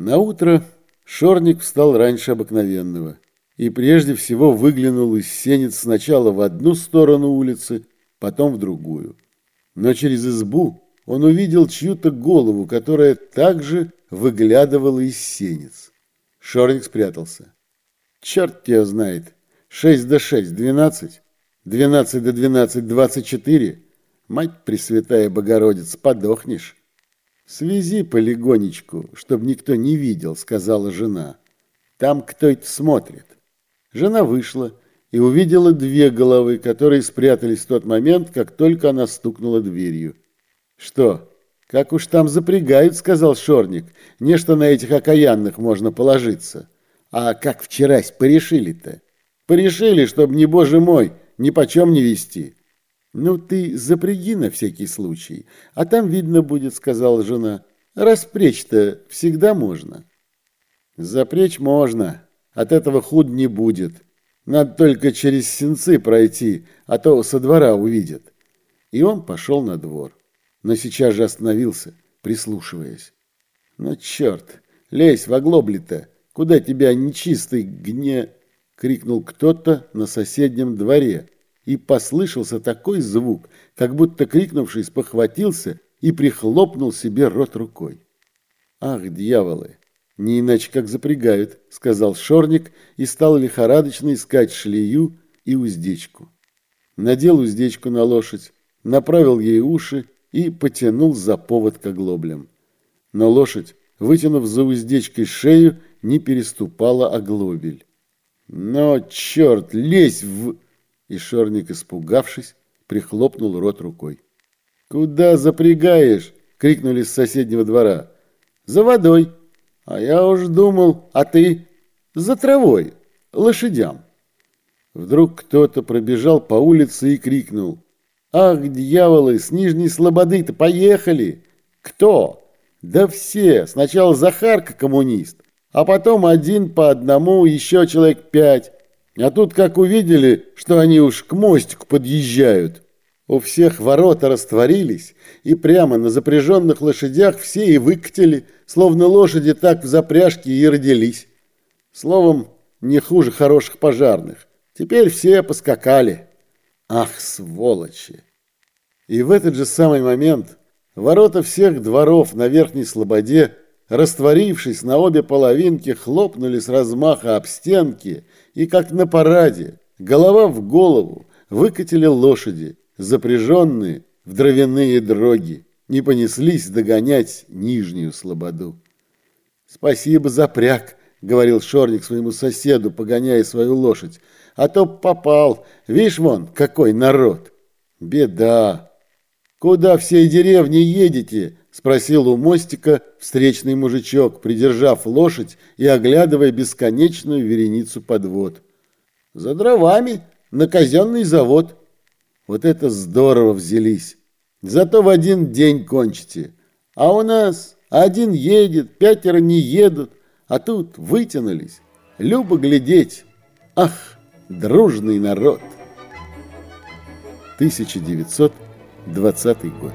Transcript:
На утро Шорник встал раньше обыкновенного и прежде всего выглянул из сенец сначала в одну сторону улицы, потом в другую. Но через избу он увидел чью-то голову, которая также выглядывала из сенец. Шорник спрятался. Черт тебя знает. Шесть до шесть, двенадцать. Двенадцать до двенадцать, двадцать четыре. Мать Пресвятая Богородица, подохнешь. «Свези полигонечку, чтобы никто не видел», — сказала жена. «Там кто-то смотрит». Жена вышла и увидела две головы, которые спрятались в тот момент, как только она стукнула дверью. «Что, как уж там запрягают», — сказал Шорник. «Нечто на этих окаянных можно положиться». «А как вчерась порешили-то?» «Порешили, чтобы, не боже мой, ни почем не вести». «Ну, ты запряги на всякий случай, а там видно будет», — сказала жена. «Распречь-то всегда можно». «Запречь можно, от этого худ не будет. Надо только через сенцы пройти, а то со двора увидят». И он пошел на двор, но сейчас же остановился, прислушиваясь. «Ну, черт, лезь в оглобли-то, куда тебя нечистый гне...» — крикнул кто-то на соседнем дворе и послышался такой звук, как будто крикнувший спохватился и прихлопнул себе рот рукой. «Ах, дьяволы! Не иначе как запрягают», — сказал Шорник и стал лихорадочно искать шлею и уздечку. Надел уздечку на лошадь, направил ей уши и потянул за повод к оглоблям. Но лошадь, вытянув за уздечкой шею, не переступала оглобель. «Но, черт, лезь в...» И Шорник, испугавшись, прихлопнул рот рукой. «Куда запрягаешь?» — крикнули с соседнего двора. «За водой. А я уж думал, а ты за травой, лошадям». Вдруг кто-то пробежал по улице и крикнул. «Ах, дьяволы, с Нижней Слободы-то поехали!» «Кто?» «Да все. Сначала Захарка коммунист, а потом один по одному еще человек пять. А тут как увидели, что они уж к мостику подъезжают. У всех ворота растворились, и прямо на запряженных лошадях все и выкатили, словно лошади так в запряжке и родились. Словом, не хуже хороших пожарных. Теперь все поскакали. Ах, сволочи! И в этот же самый момент ворота всех дворов на Верхней Слободе растворившись на обе половинки, хлопнули с размаха об стенки, и, как на параде, голова в голову, выкатили лошади, запряженные в дровяные дроги, не понеслись догонять нижнюю слободу. «Спасибо за пряг», — говорил Шорник своему соседу, погоняя свою лошадь, «а то попал, видишь вон, какой народ!» «Беда! Куда всей деревни едете?» Спросил у мостика встречный мужичок, придержав лошадь и оглядывая бесконечную вереницу подвод. За дровами на казенный завод. Вот это здорово взялись. Зато в один день кончите. А у нас один едет, пятеро не едут, а тут вытянулись. Любо глядеть. Ах, дружный народ! 1920 год.